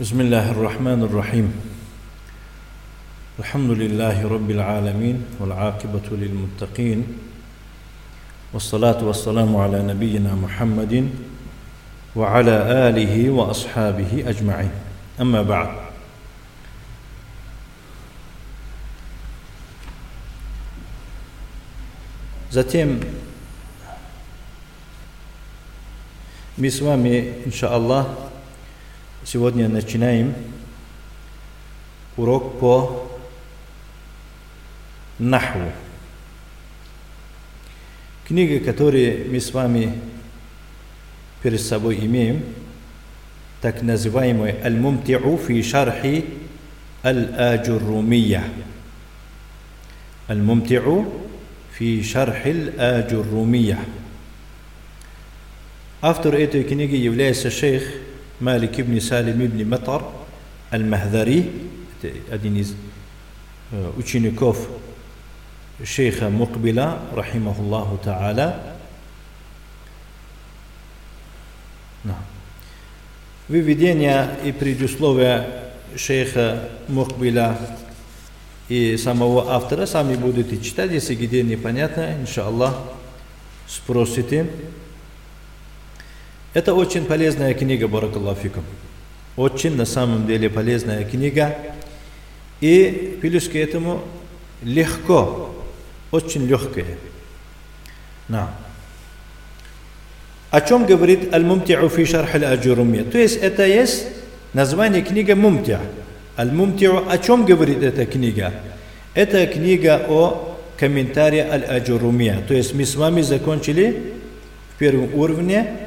بسم الله الرحمن الرحيم الحمد لله رب العالمين والعاقبة للمتقين والصلاة والسلام على نبينا محمد وعلى آله وأصحابه أجمعين أما بعد Затем мы с вами, иншаллах, сегодня начинаем урок по нахву. Книга, которую мы с вами перед собой имеем, так называемый Аль-Мумти'у фи шархи Аль-Аджуррумия. Аль-Мумти'у фи шархи Аль-Аджуррумия. Автор этой книги является шейх Малик ибн Салим ибн Матар Аль-Махдари, это один из учеников шейха Мукбила, рахимахуллаху та'аля. Выведение и предусловия шейха Мукбила и самого автора сами будете читать, если где непонятно, иншаллах, спросите. Это очень полезная книга, Баракаллаху Очень на самом деле полезная книга. И плюс к этому легко, очень легкая. На. О чем говорит Аль-Мумти'у фи шарх аль-Аджурумия? То есть это есть название книги Мумти'а. Аль-Мумти'у о чем говорит эта книга? Это книга о комментарии Аль-Аджурумия. То есть мы с вами закончили в первом уровне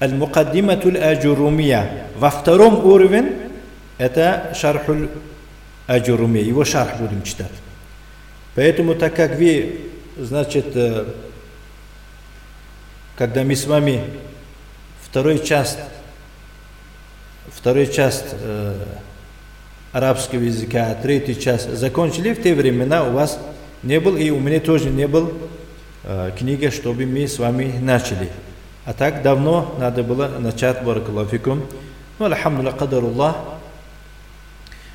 Аль-Мукаддиматуль Аджурумия. Во втором уровне это Шархуль Аджурумия. Его шарх будем читать. Поэтому, так как вы, значит, когда мы с вами второй часть, второй часть э, арабского языка, третий часть закончили, в те времена у вас не был, и у меня тоже не был э, книги, чтобы мы с вами начали. А так давно надо было начать баракалафикум. Ну, алхамдулилlah, кадаруллах.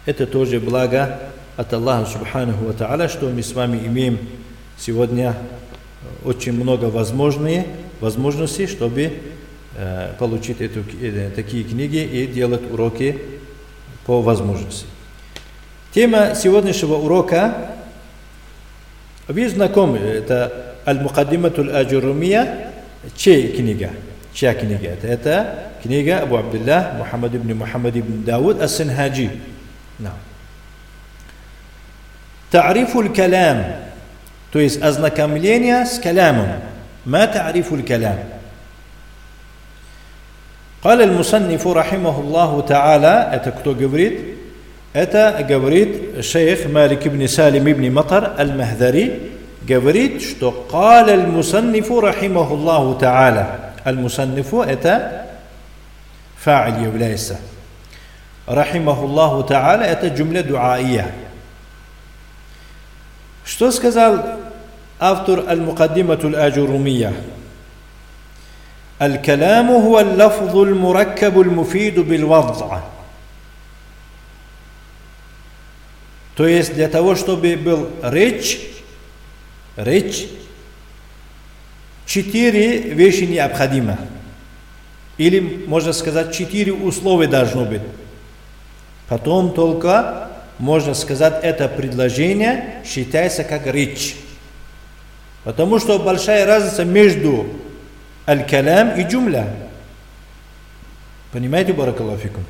Это тоже благо от Аллаха Субханаху Ва Та'аля, что мы с вами имеем сегодня очень много возможные, возможностей, чтобы э, получить эту, э, такие книги и делать уроки по возможности. Тема сегодняшнего урока, вы знакомы, это Аль-Мукаддиматуль Аджурумия, чей книга? Чья книга это? Это книга Абу Абдуллах Мухаммад ибн Мухаммад ибн Дауд Ас-Синхаджи. تعريف الكلام то есть ознакомление с калямом. ما تعريف الكلام قال المصنف رحمه الله تعالى это кто говорит? Это говорит шейх Малик ибн Салим ибн Матар аль-Махдари говорит, что قال المصنف رحمه الله تعالى المصنف это فاعل является رحمه الله تعالى это جملة دعائية что сказал автор المقدمة الآجرومية الكلام هو اللفظ المركب المفيد بالوضع То есть для того, чтобы был речь, речь, четыре вещи необходимы. Или, можно сказать, четыре условия должно быть. Потом только, можно сказать, это предложение считается как речь. Потому что большая разница между аль-калям и джумля. Понимаете, баракалафикум?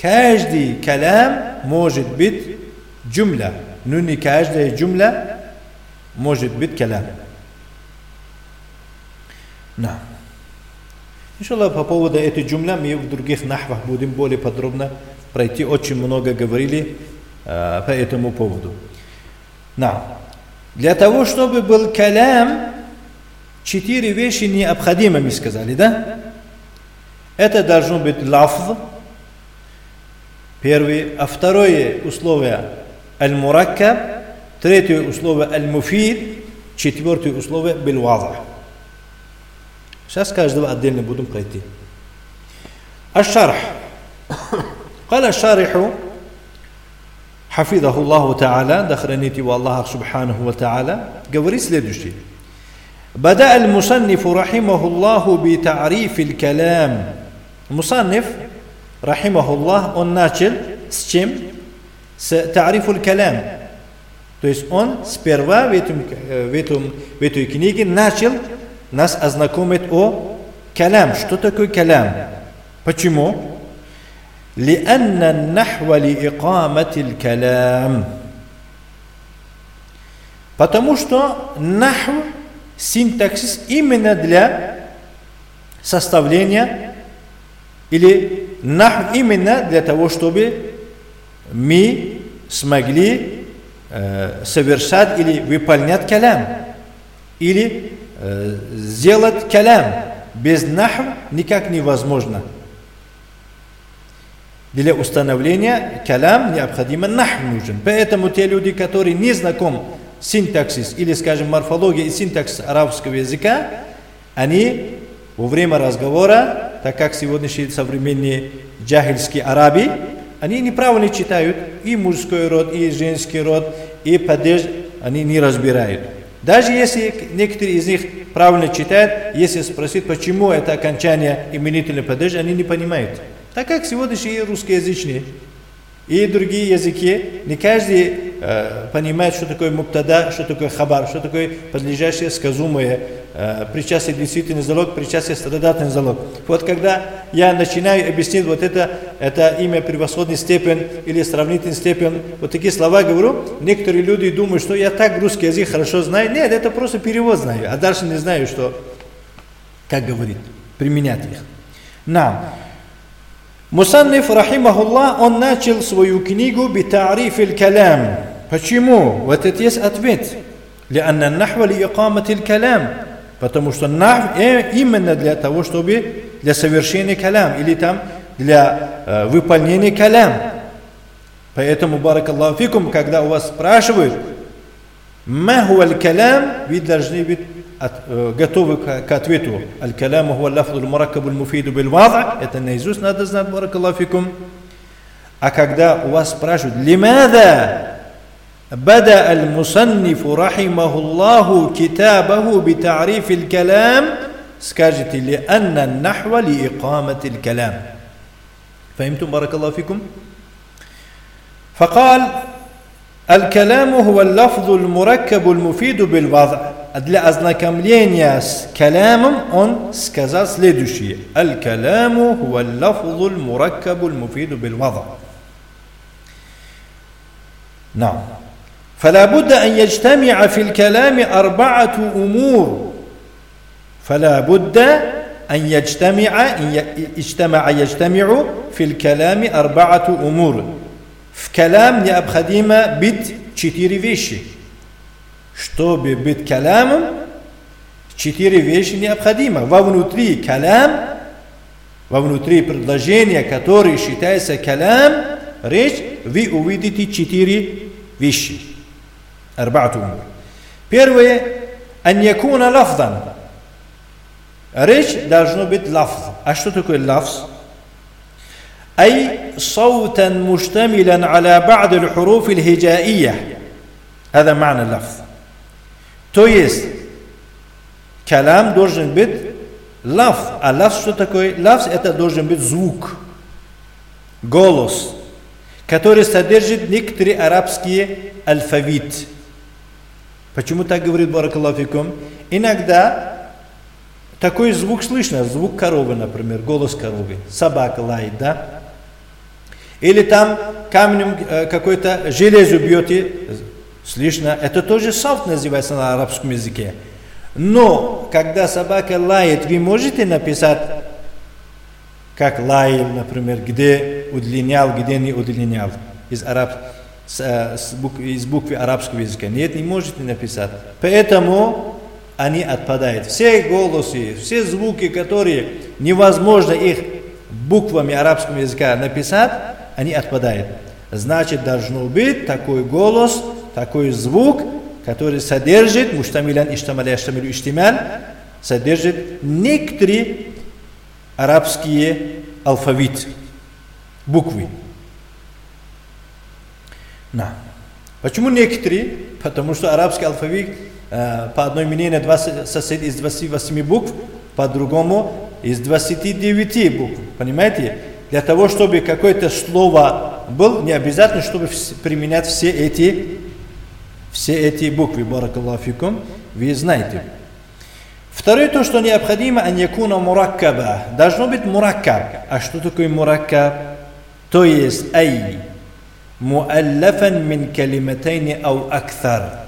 Каждый калям может быть джумля, но не каждая джумля может быть калям. Да. Иншаллах, по поводу этой джумля мы в других нахвах будем более подробно пройти. Очень много говорили э, по этому поводу. Да. Для того, чтобы был калям, четыре вещи необходимы, мы сказали, да? Это должно быть лафз, первое. А второе условие аль-мураккаб, третье условие аль-муфид, четвертое условие бил Сейчас каждого отдельно будем пройти. الشرح قال الشارح حفظه الله تعالى دخرنيتي والله سبحانه وتعالى говорит следующее بدأ المصنف رحمه الله بتعريف الكلام مصنف رحمه الله он начал с чем? С تعريف الكلام То есть он сперва в, этом, в, этом, в этой книге начал нас ознакомить о калям. Что такое калям? Почему? لأن النحو لإقامة الكلام Потому что нахв, синтаксис именно для составления или нахв именно для того, чтобы мы смогли э, совершать или выполнять калям, или э, сделать калям. Без нахв никак невозможно. Для установления калям необходимо нахв нужен. Поэтому те люди, которые не знаком синтаксис или, скажем, морфология и синтаксис арабского языка, они во время разговора, так как сегодняшние современные джахильские араби, они неправильно читают и мужской род, и женский род, и падеж, они не разбирают. Даже если некоторые из них правильно читают, если спросить, почему это окончание именительный падеж, они не понимают. Так как сегодняшние русскоязычные и другие языки, не каждый э, понимает, что такое муктада, что такое хабар, что такое подлежащее сказуемое, причастие действительный залог, причастие страдательный залог. Вот когда я начинаю объяснить вот это, это имя превосходной степень или сравнительной степень, вот такие слова говорю, некоторые люди думают, что я так русский язык хорошо знаю. Нет, это просто перевод знаю, а дальше не знаю, что, как говорит, применять их. Нам. Мусанниф, рахимахуллах, он начал свою книгу битариф калям. Почему? Вот это есть ответ. لأن النحو لإقامة الكلام. Потому что нахв именно для того, чтобы для совершения калям или там для э, выполнения калям. Поэтому, баракаллаху фикум, когда у вас спрашивают, ма хуа калям, вы должны быть готовы к, к ответу. Аль-каляму хуа лафзу мураккабу муфиду бил Это наизусть надо знать, баракаллаху фикум. А когда у вас спрашивают, лимада بدأ المصنف رحمه الله كتابه بتعريف الكلام سكاجتي لأن النحو لإقامة الكلام. فهمتم بارك الله فيكم؟ فقال الكلام هو اللفظ المركب المفيد بالوضع. أدلا أزنكم لينياس كلام أن سكازاس ليدوشي الكلام هو اللفظ المركب المفيد بالوضع. نعم. فلا بد أن يجتمع في الكلام أربعة أمور فلا بد أن يجتمع إن اجتمع يجتمع في الكلام أربعة أمور في كلام необходимо быть четыре вещи Чтобы быть калямом, четыре вещи необходимо. Вовнутри калям, вовнутри предложения, которые считаются калям, речь, вы увидите четыре вещи. Арбаату умур. Первое, ан якуна лафдан. Речь должно быть лафз. А что такое лафз? أي صوتا مشتملا على بعض الحروف الهجائية هذا معنى اللفظ То есть, калям должен быть лафз. А лафз что такое? Лафз это должен быть звук, голос, который содержит некоторые арабские алфавит. Почему так говорит Баракалафикум? Иногда такой звук слышно, звук коровы, например, голос коровы, собака лает, да? Или там камнем э, какой-то железо бьете, Слышно? Это тоже сафт называется на арабском языке. Но, когда собака лает, вы можете написать, как лаял, например, где удлинял, где не удлинял, из, араб, с, э, с бук, из буквы арабского языка. Нет, не можете написать. Поэтому они отпадают. Все голосы, все звуки, которые невозможно их буквами арабского языка написать, они отпадают. Значит, должно быть такой голос, такой звук, который содержит, муштамилян иштамаля иштамилю иштималь, содержит некоторые арабские алфавит, буквы. Да. Почему некоторые? Потому что арабский алфавит э, по одной мнению 20, состоит из 28 букв, по-другому из 29 букв. Понимаете? Для того, чтобы какое-то слово было, не обязательно, чтобы применять все эти, все эти буквы. Баракаллаху Вы знаете. Второе то, что необходимо, а якуна мураккаба. Должно быть мураккаб. А что такое мураккаб? То есть ай муаллафан мин калиматайни ау акthar.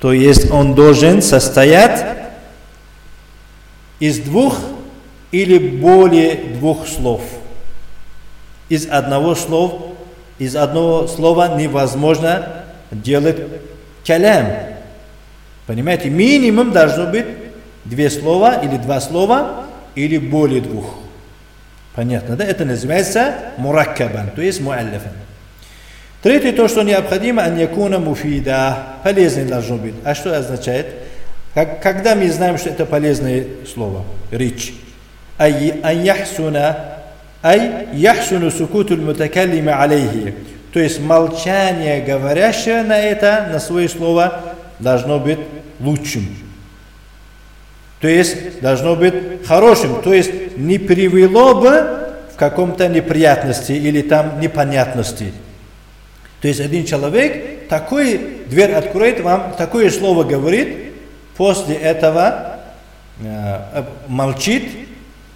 То есть он должен состоять из двух или более двух слов. Из одного слова, из одного слова невозможно делать калям. Понимаете, минимум должно быть две слова или два слова или более двух. Понятно, да? Это называется мураккабан, то есть муаллифан. Третье, то, что необходимо, ан якуна муфида, полезный должно быть. А что означает? Как, когда мы знаем, что это полезное слово, речь, ай ан яхсуна, ай яхсуну сукуту мутакаллима алейхи. То есть молчание говорящего на это, на свое слово, должно быть лучшим. То есть должно быть хорошим. То есть не привело бы в каком-то неприятности или там непонятности. То есть один человек такой дверь откроет вам, такое слово говорит, после этого э, молчит,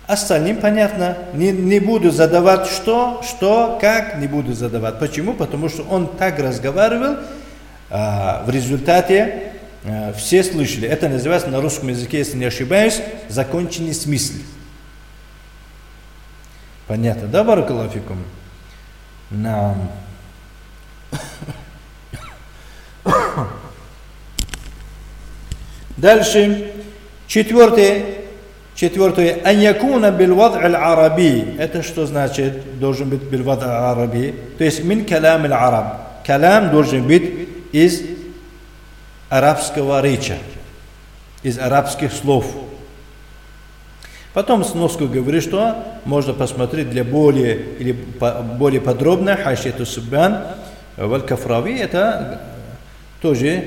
остальным понятно. Не, не буду задавать что, что, как, не буду задавать. Почему? Потому что он так разговаривал, э, в результате Э, все слышали. Это называется на русском языке, если не ошибаюсь, законченный смысл. Понятно, да, Баракалафикум? Нам. Дальше. Четвертое. Четвертое. Аньякуна билвад аль-араби. Это что значит? Должен быть билвад аль-араби. То есть мин калам аль-араб. Калам должен быть из арабского речи, из арабских слов. Потом сноску говорит, что можно посмотреть для более, или более подробно Хашету Суббан Валь-Кафрави. Это тоже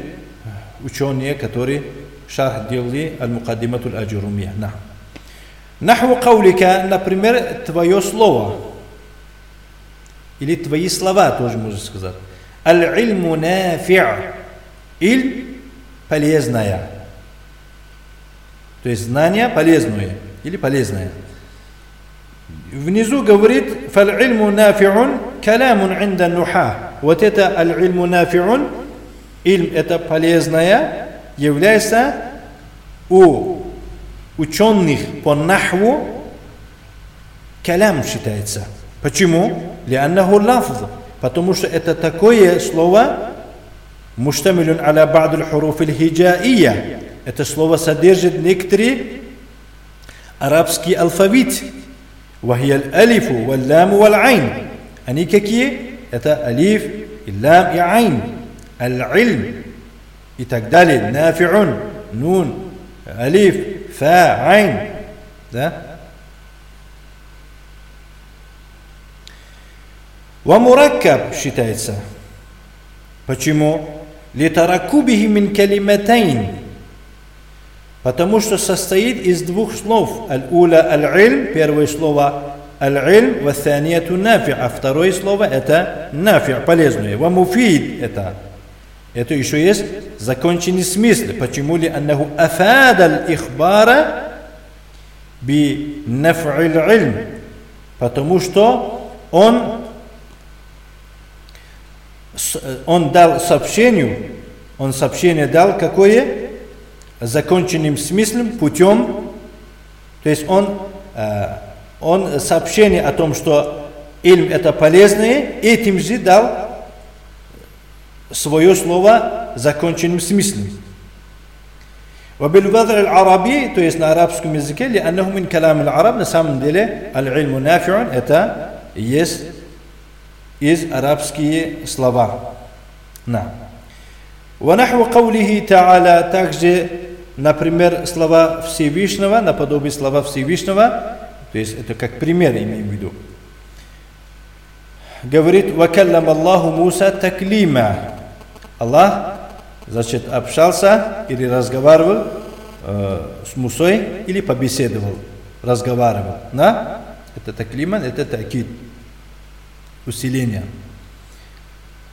ученые, которые шарх делали Аль-Мукаддимату Аль-Аджурумия. Нахву каулика, например, твое слово. Или твои слова тоже можно сказать. Аль-Ильму нафи' Иль полезная. То есть знание полезное или полезное. Внизу говорит «Фал'ильму нафи'ун калямун инда нуха». Вот это «аль-ильму нафи'ун» Ильм это полезное является у ученых по нахву калям считается. Почему? Лианнаху лафз. Потому что это такое слово, مشتمل على بعض الحروف الهجائية это слово содержит некоторые арабский алфавит وهي الألف واللام والعين они какие? это алиф, лам и айн العلم и так далее нафи'ун, нун, алиф, фа, айн да? ومركب считается почему? Литаракубихи мин калиматайн. Потому что состоит из двух слов. Аль-уля аль-ильм, первое слово аль-ильм, ваthанияту нафи, а второе слово это нафи, полезное. Ва муфид это. Это еще есть законченный смысл. Почему ли аннаху афад аль-ихбара би наф'иль ильм? Потому что он Э, он дал сообщению, он сообщение дал какое? Законченным смыслом, путем. То есть он, э, он сообщение о том, что ильм это полезное, этим же дал свое слово законченным смыслом. وبالوضع العربي то есть на арабском языке لأنه من كلام العرب на самом деле العلم نافع это есть из арабские слова. На. ونحو قوله تعالى также, например, слова Всевышнего, наподобие слова Всевышнего, то есть это как пример имеем в виду. говорит, «Вакаллам Аллаху Муса таклима». Аллах, значит, общался или разговаривал э, с Мусой или побеседовал, разговаривал. Да? Это таклиман, это такид, усиление.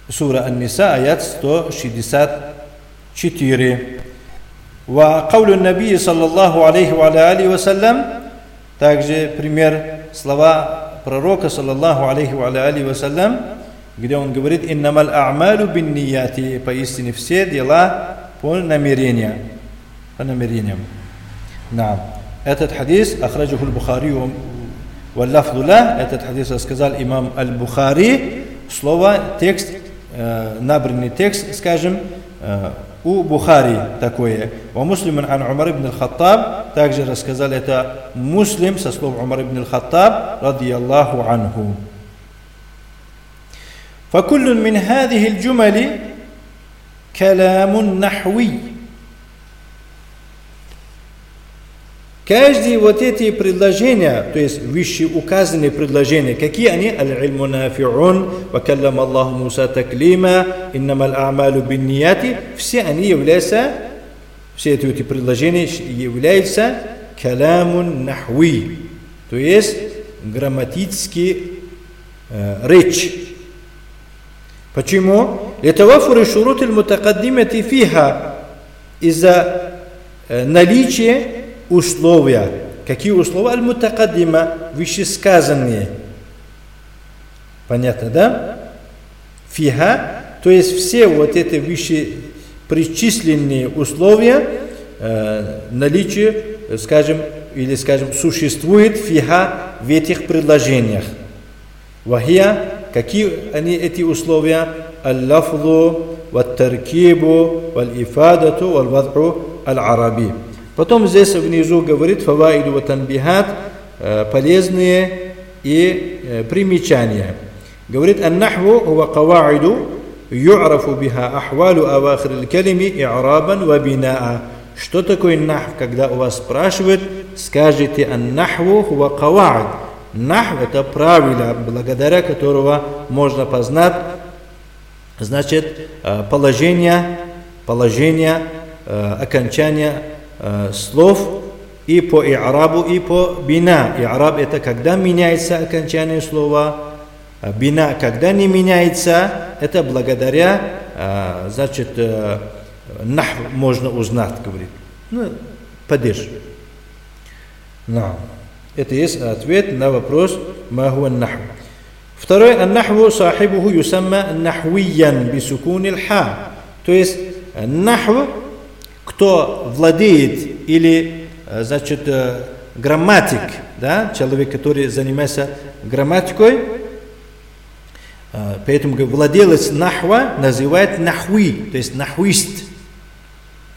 Сура Ан-Ниса, аят 164. وقول النبي صلى الله عليه وعلى آله وسلم также пример слова пророка саллаллаху алейхи ва алейхи вассалям, где он говорит «Иннамал а'малу бин нияти» поистине все дела по намерениям. По намерениям. Да. Этот хадис ахраджуху al-Бухари валлафду ла, этот хадис рассказал имам аль-Бухари, слово, текст, э, набранный текст, скажем, э, وبخاري تكوية. ومسلم عن عمر بن الخطاب تاجر اسكزالتا مسلم سسلوب عمر بن الخطاب رضي الله عنه. فكل من هذه الجمل كلام نحوي. Каждые вот эти предложения, то есть вышеуказанные предложения, какие они? Аль-ильму нафи'ун, вакаллам Аллаху Муса таклима, иннамал а'малу биннияти, все они являются, все эти, эти предложения являются каламун нахви, то есть грамматический э, речь. Почему? لتوفر شروط المتقدمة فيها из-за э, наличия условия. Какие условия? Аль-мутакаддима, вышесказанные. Понятно, да? Фиха, то есть все вот эти выше причисленные условия, э, наличие, скажем, или, скажем, существует фиха в этих предложениях. Вахия, какие они эти условия? Аль-лафзу, ват-таркибу, валь-ифадату, валь-вад'у аль-араби. Потом здесь внизу говорит фаваиду ва танбихат, э, полезные и э, примечания. Говорит, «Аннахву хува каваиду ю'рафу биха ахвалу авахрил калими и'рабан ва бинаа». Что такое нахв? Когда у вас спрашивают, скажите «Аннахву хува каваид». Нахв – это правило, благодаря которого можно познать значит, э, положение, положение окончания э, слов и по и'рабу, и по бина. И'раб это когда меняется окончание слова, а бина когда не меняется, это благодаря, э, значит, э, нах можно узнать, говорит. Ну, падеж. Но. Это есть ответ на вопрос «Ма наху». Второй, «Аннахву сахибуху юсамма нахвиян бисукун ха». То есть, нахв кто владеет или, э, значит, э, грамматик, да, человек, который занимается грамматикой, э, поэтому владелец нахва называет нахви, то есть нахвист.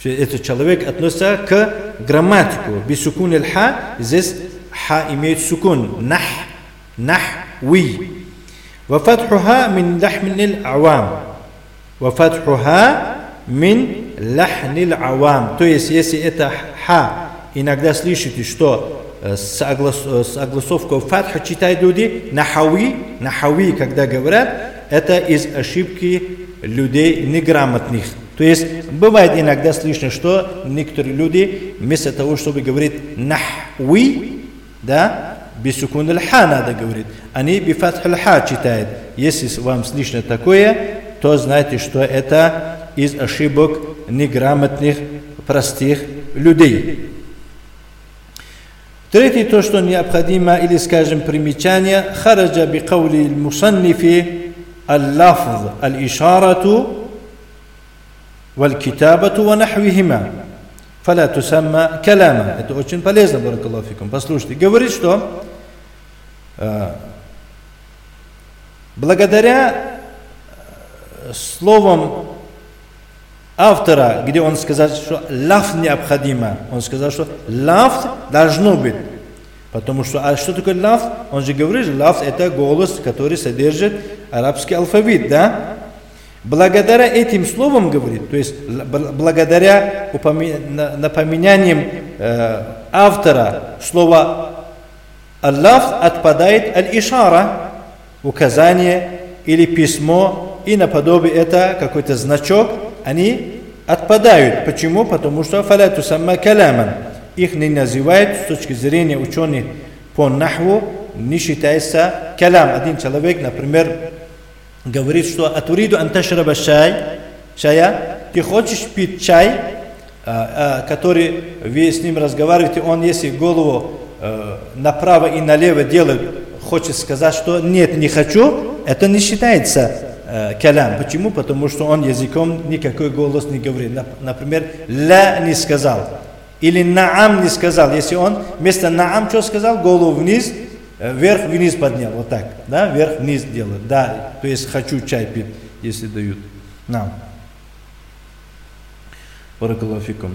Этот человек относится к грамматику. Бисукун аль-ха, здесь ха имеет сукун. Нах, нахви. Вафатхуха мин лахмин аль-авам. Вафатхуха мин ляхнил авам. То есть, если это ха, иногда слышите, что соглас, согласовку фатха читают люди, нахави, нахави, когда говорят, это из ошибки людей неграмотных. То есть бывает иногда слышно, что некоторые люди вместо того, чтобы говорить нахви, да, бисукун ха надо говорить, они бифатх ха читают. Если вам слышно такое, то знайте, что это из ошибок неграмотных, простых людей. Третье то, что необходимо, или скажем примечание, хараджа би каули мусаннифи аль-лафз аль-ишарату валь-китабату ва нахвихима. Фаля тусамма калама. Это очень полезно, баракаллаху фикум. Послушайте, говорит, что благодаря словам автора, где он сказал, что лаф необходимо. Он сказал, что лаф должно быть. Потому что, а что такое лаф? Он же говорит, лаф это голос, который содержит арабский алфавит, да? Благодаря этим словам, говорит, то есть благодаря напоминаниям э, автора слова «аллаф» отпадает «аль-ишара», указание или письмо и наподобие это какой-то значок, они отпадают. Почему? Потому что фаляту самма каламан. Их не называют с точки зрения ученых по нахву, не считается калам. Один человек, например, говорит, что атуриду анташраба шай, чая, ты хочешь пить чай, а, а, который вы с ним разговариваете, он если голову э, направо и налево делает, хочет сказать, что нет, не хочу, это не считается калям. Почему? Потому что он языком никакой голос не говорит. Например, ля не сказал. Или наам не сказал. Если он вместо наам что сказал? Голову вниз, э, вверх-вниз поднял. Вот так. Да? Вверх-вниз делает. Да. То есть хочу чай пить, если дают. Нам. Баракалафикум.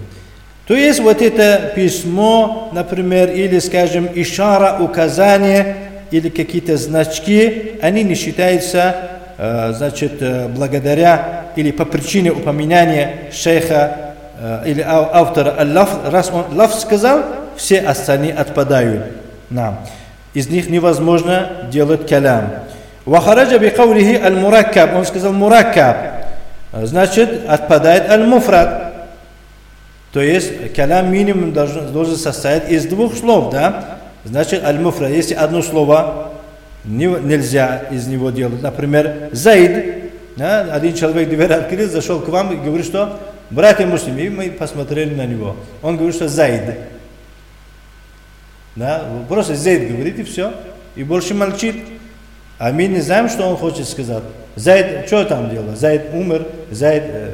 То есть вот это письмо, например, или, скажем, ишара, указание, или какие-то значки, они не считаются, э, значит, э, благодаря или по причине упоминания шейха э, или автора аллаф, раз он лаф сказал, все остальные отпадают нам. Из них невозможно делать калям. Вахараджа би каулихи аль-мураккаб, он сказал мураккаб, значит, отпадает аль-муфрад. То есть калям минимум должен, должен состоять из двух слов, да? Значит, аль-муфра, если одно слово не, нельзя из него делать, например, Заид, да, один человек дверь открыл, зашел к вам и говорит, что братья муслимы, и мы посмотрели на него. Он говорит, что Заид. Да, просто Заид говорит и все. И больше молчит. А мы не знаем, что он хочет сказать. Зайд, что там делал? Зайд умер, Зайд, э,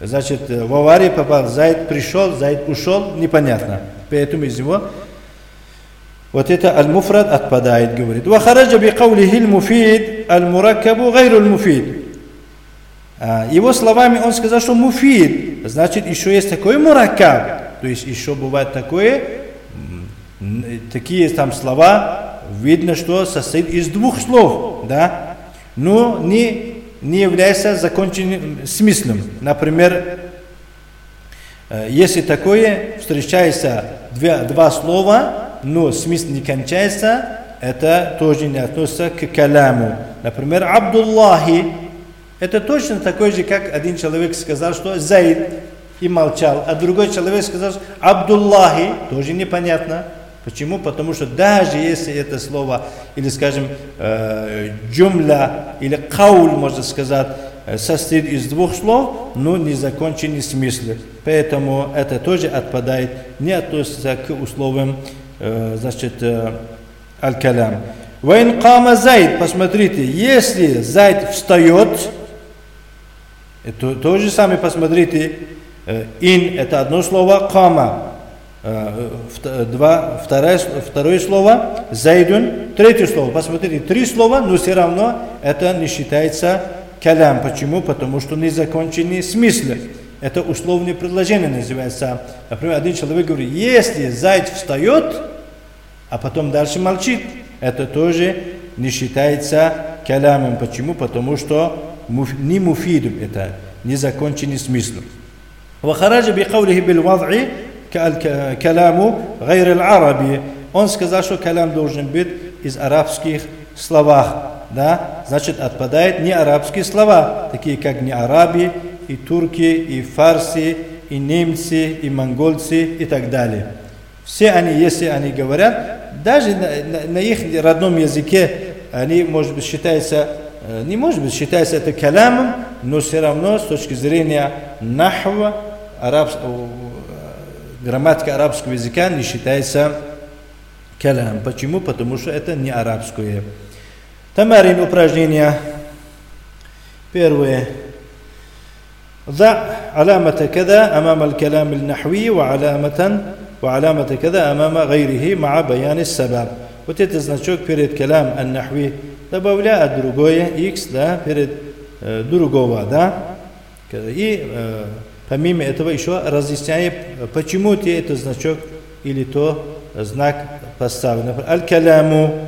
значит, в аварию попал, Зайд пришел, Зайд ушел, непонятно. Поэтому из него аль-муфрад отпадает, говорит. Вахараджа би каулихи муфид аль-мураккабу гайру муфид Его словами он сказал, что муфид, значит еще есть такой мураккаб, то есть еще бывает такое, такие там слова, видно, что состоит из двух слов, да, но не, не является законченным смыслом. Например, э, если такое, встречается два, два слова, но смысл не кончается, это тоже не относится к каляму. Например, Абдуллахи, это точно такой же, как один человек сказал, что Заид, и молчал, а другой человек сказал, что Абдуллахи, тоже непонятно. Почему? Потому что даже если это слово, или скажем, э, джумля, или кауль, можно сказать, э, состоит из двух слов, но не законченный смысл. Поэтому это тоже отпадает, не относится к условиям значит, э, аль-калям. Вайн кама зайд, посмотрите, если зайд встает, это то же самое, посмотрите, э, ин это одно слово, кама, два, второе, второе слово, зайдун, третье слово. Посмотрите, три слова, но все равно это не считается калям. Почему? Потому что не законченный смысл. Это условное предложение называется. Например, один человек говорит, если заяц встает, а потом дальше молчит, это тоже не считается калямом. Почему? Потому что не муфидум это, незаконченный смысл. وخرج بقوله بالوضع كلام غير العربي он сказал, что калям должен быть из арабских словах. Да? Значит, отпадает не арабские слова, такие как не араби, и турки, и фарси, и немцы, и монгольцы, и так далее. Все они, если они говорят, даже на, на, на их родном языке, они, может быть, считаются, э, не может быть, считается это калямом, но все равно с точки зрения нахва, араб, э, грамматика арабского языка не считается калям. Почему? Потому что это не арабское. Тамарин упражнения. Первое. ضع علامة كذا أمام الكلام النحوي وعلامة وعلامة كذا أمام غيره مع بيان السبب. Вот этот значок перед калям ан-нахви добавляя другое x, да, перед э, другого, да. И э, помимо этого еще разъясняет, почему ты этот значок или то знак поставил. Например, аль-каляму,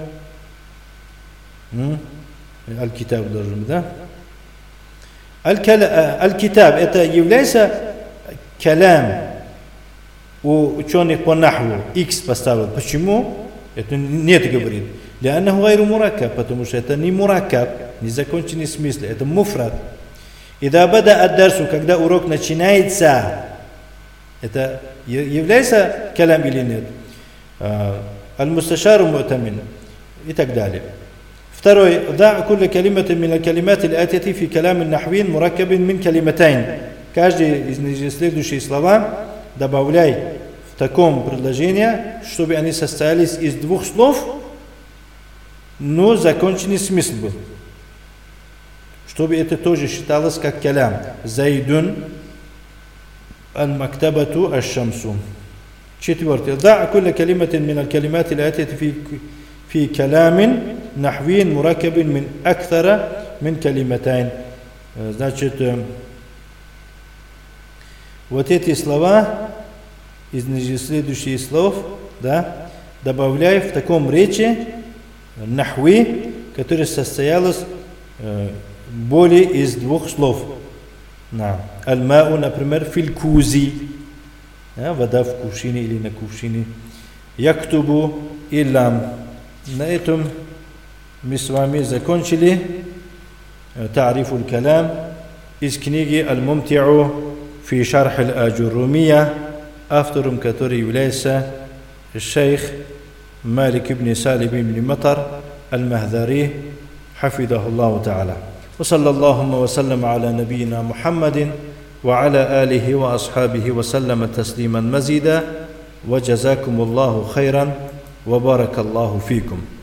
аль-китаб должен быть, да? Э, Аль-Китаб – это является калям у ученых по нахву. X поставлен. Почему? Это нет, говорит. Для гайру потому что это не муракаб, не законченный смысл, это муфрат. И дабада аддарсу, когда урок начинается, это является калям или нет? Э, аль-мусташару мутамин и так далее. Второй. ضع كل كلمة من الكلمات الآتية في كلام النحوي مركب من كلمتين. Каждый из следующих слова добавляй в таком предложении, чтобы они состоялись из двух слов, но законченный смысл был. Чтобы это тоже считалось как калям. Зайдун аль-мактабату аш-шамсу. Четвертый. ضع كل كلمة من الكلمات الآتية في في كلام نحوي مركب من أكثر من كلمتين. Значит, вот эти слова из следующих слов, да, добавляй в таком речи нахви, которая состоялась э, более из двух слов. На. Аль-мау, например, филькузи. Да, вода в кувшине или на кувшине. Яктубу и лам. На этом мы с вами закончили تعريف الكلام из книги Аль-Мумти'у في شرح الآجرومية автором который является الشيخ مالك بن سالم بن مطر المهذري حفظه الله تعالى وصلى اللهم وسلم على نبينا محمد وعلى آله وأصحابه وسلم تسليما مزيدا وجزاكم الله خيرا وبارك الله فيكم.